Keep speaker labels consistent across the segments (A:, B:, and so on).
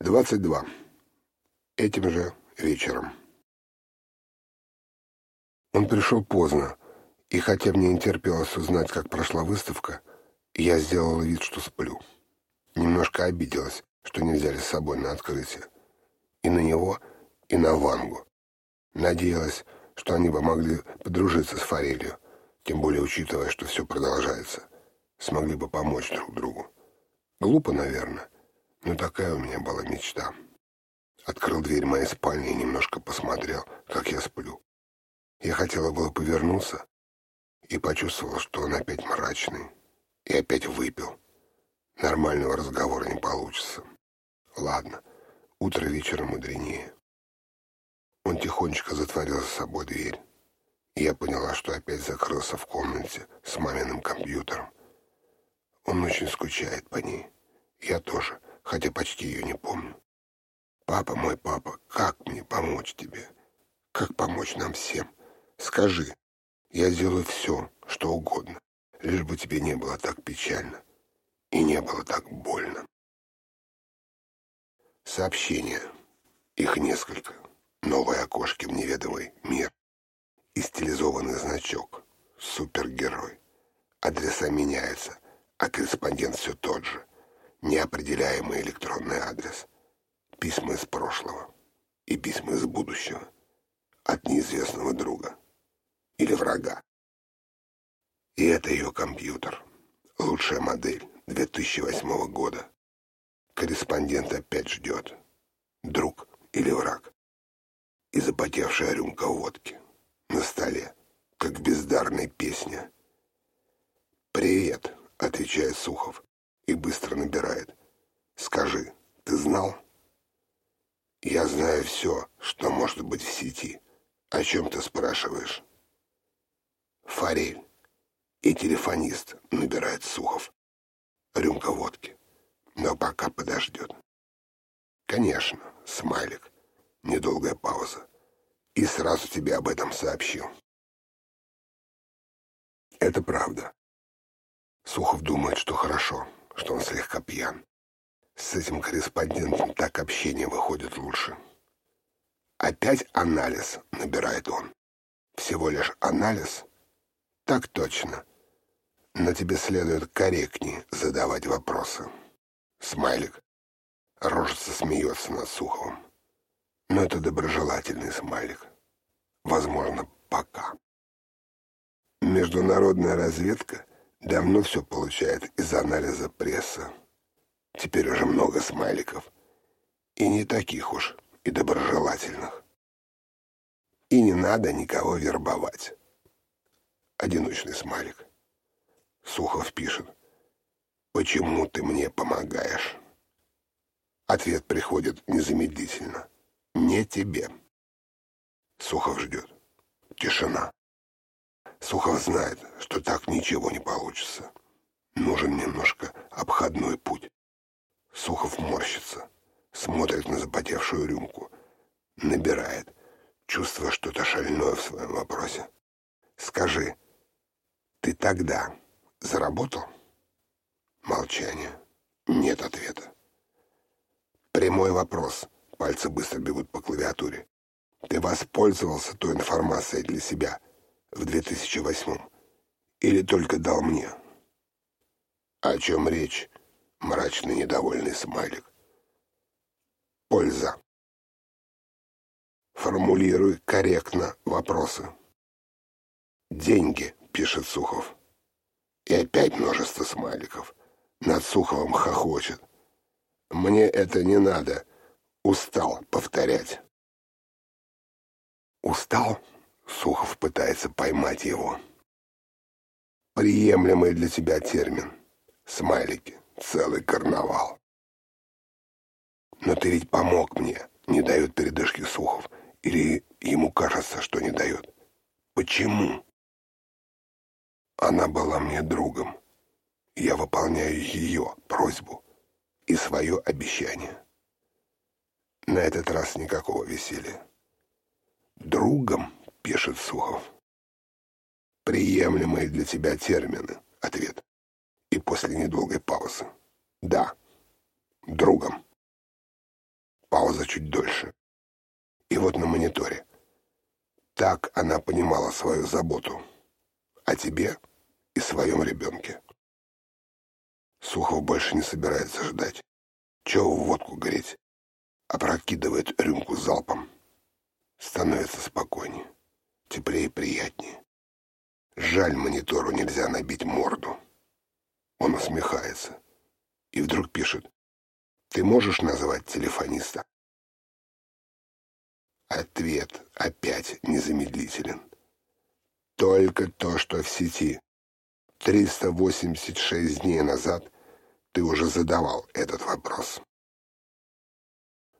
A: 22. Этим же вечером. Он пришел поздно, и хотя мне не терпелось узнать, как прошла выставка, я сделала вид, что сплю. Немножко обиделась, что не взяли с собой на открытие. И на него, и на Вангу. Надеялась, что они бы могли подружиться с Форелью, тем более учитывая, что все продолжается. Смогли бы помочь друг другу. Глупо, наверное, но такая у меня была мечта. Открыл дверь моей спальни и немножко посмотрел, как я сплю. Я хотела было повернуться и почувствовал, что он опять мрачный и опять выпил. Нормального разговора не получится. Ладно, утро вечера мудренее. Он тихонечко затворил за собой дверь. И я поняла, что опять закрылся в комнате с маминым компьютером. Он очень скучает по ней. Я тоже хотя почти ее не помню. Папа мой папа, как мне помочь тебе? Как помочь нам всем? Скажи, я сделаю все, что угодно, лишь бы тебе не было так печально и не было так больно. Сообщения. Их несколько. Новые окошки в неведомый мир. И стилизованный значок. Супергерой. Адреса меняются, а корреспондент все тот же неопределяемый электронный адрес, письма из прошлого и письма из будущего от неизвестного друга или врага. И это ее компьютер, лучшая модель 2008 года. Корреспондент опять ждет, друг или враг. И запотевшая рюмка водки на столе, как бездарная песня. «Привет», — отвечает Сухов и быстро набирает. «Скажи, ты знал?» «Я знаю все, что может быть в сети. О чем ты спрашиваешь?» «Форель и телефонист», — набирает Сухов. Рюмка водки. Но пока подождет. «Конечно, смайлик. Недолгая пауза. И сразу тебе об этом сообщил». Это правда. Сухов думает, что хорошо что он слегка пьян. С этим корреспондентом так общение выходит лучше. Опять анализ, набирает он. Всего лишь анализ? Так точно. Но тебе следует корректнее задавать вопросы. Смайлик. Рожица смеется над Суховым. Но это доброжелательный смайлик. Возможно, пока. Международная разведка Давно все получает из анализа пресса. Теперь уже много смайликов. И не таких уж, и доброжелательных. И не надо никого вербовать. Одиночный смайлик. Сухов пишет. «Почему ты мне помогаешь?» Ответ приходит незамедлительно. «Не тебе». Сухов ждет. Тишина. Сухов знает, что так ничего не получится. Нужен немножко обходной путь. Сухов морщится, смотрит на запотевшую рюмку, набирает, чувствуя что-то шальное в своем вопросе. «Скажи, ты тогда заработал?» Молчание. Нет ответа. Прямой вопрос. Пальцы быстро бегут по клавиатуре. Ты воспользовался той информацией для себя, в 2008 или только дал мне? О чем речь? Мрачный недовольный смайлик. Польза. Формулируй корректно вопросы. Деньги, пишет Сухов. И опять множество смайликов. Над Суховым хохочет. Мне это не надо. Устал повторять. Устал? Сухов пытается поймать его. Приемлемый для тебя термин. Смайлики. Целый карнавал. Но ты ведь помог мне, не дает передышки Сухов. Или ему кажется, что не дает. Почему? Она была мне другом. Я выполняю ее просьбу и свое обещание. На этот раз никакого веселья. Другом пишет Сухов. «Приемлемые для тебя термины», — ответ. И после недолгой паузы. «Да, другом». чуть дольше. И вот на мониторе. Так она понимала свою заботу о тебе и своем ребенке. Сухов больше не собирается ждать. Чего в водку гореть? Опрокидывает рюмку залпом. Становится спокойнее, теплее и приятнее. Жаль, монитору нельзя набить морду. Он усмехается и вдруг пишет. Ты можешь назвать телефониста? Ответ опять незамедлителен. Только то, что в сети. 386 дней назад ты уже задавал этот вопрос.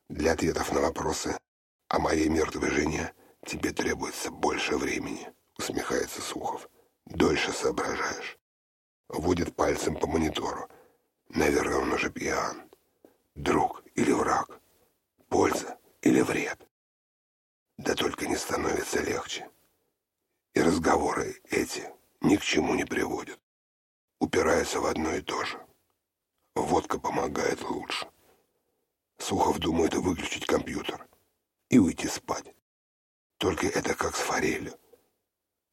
A: Для ответов на вопросы о моей мертвой жене тебе требуется больше времени, усмехается Сухов. Дольше соображаешь. Водит пальцем по монитору. Наверное, он уже пьян. Друг или враг? Польза или вред? Да только не становится легче. И разговоры эти ни к чему не приводят. Упираются в одно и то же. Водка помогает лучше. Сухов думает выключить компьютер и уйти спать. Только это как с форелью.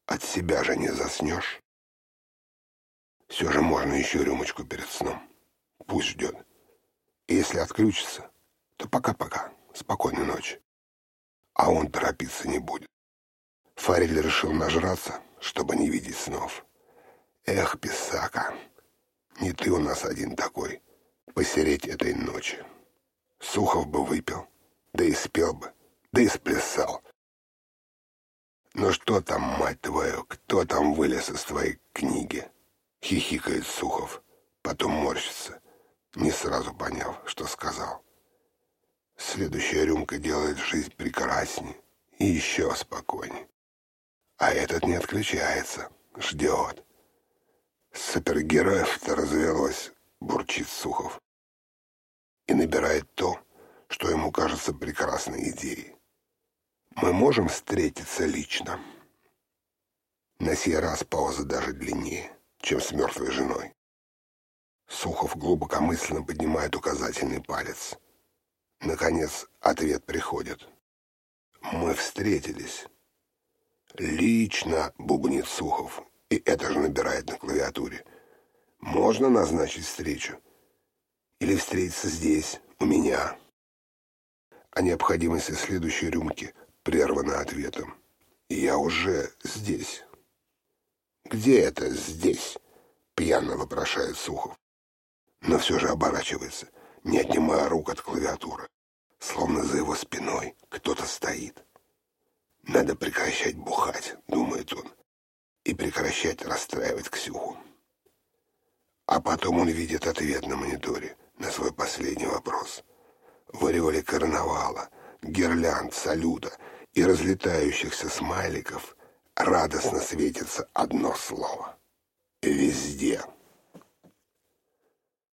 A: От себя же не заснешь. Все же можно еще рюмочку перед сном. Пусть ждет. И если отключится, то пока-пока. Спокойной ночи. А он торопиться не будет. Форель решил нажраться, чтобы не видеть снов. Эх, писака, не ты у нас один такой, посереть этой ночи. Сухов бы выпил, да и спел бы, да и сплясал. Ну что там, мать твою, кто там вылез из твоей книги? Хихикает Сухов, потом морщится, не сразу поняв, что сказал. Следующая рюмка делает жизнь прекраснее и еще спокойнее. А этот не отключается, ждет. Супергероев-то развелось, бурчит Сухов. И набирает то, что ему кажется прекрасной идеей. Мы можем встретиться лично. На сей раз пауза даже длиннее, чем с мертвой женой. Сухов глубокомысленно поднимает указательный палец. Наконец, ответ приходит. Мы встретились. «Лично», — бубнит Сухов, и это же набирает на клавиатуре. «Можно назначить встречу? Или встретиться здесь, у меня?» О необходимости следующей рюмки прервана ответом. «Я уже здесь». «Где это здесь?» — пьяно вопрошает Сухов. Но все же оборачивается, не отнимая рук от клавиатуры, словно за его спиной кто-то стоит. Надо прекращать бухать, думает он, и прекращать расстраивать Ксюху. А потом он видит ответ на мониторе на свой последний вопрос. В ореоле карнавала, гирлянд, салюта и разлетающихся смайликов радостно светится одно слово. Везде.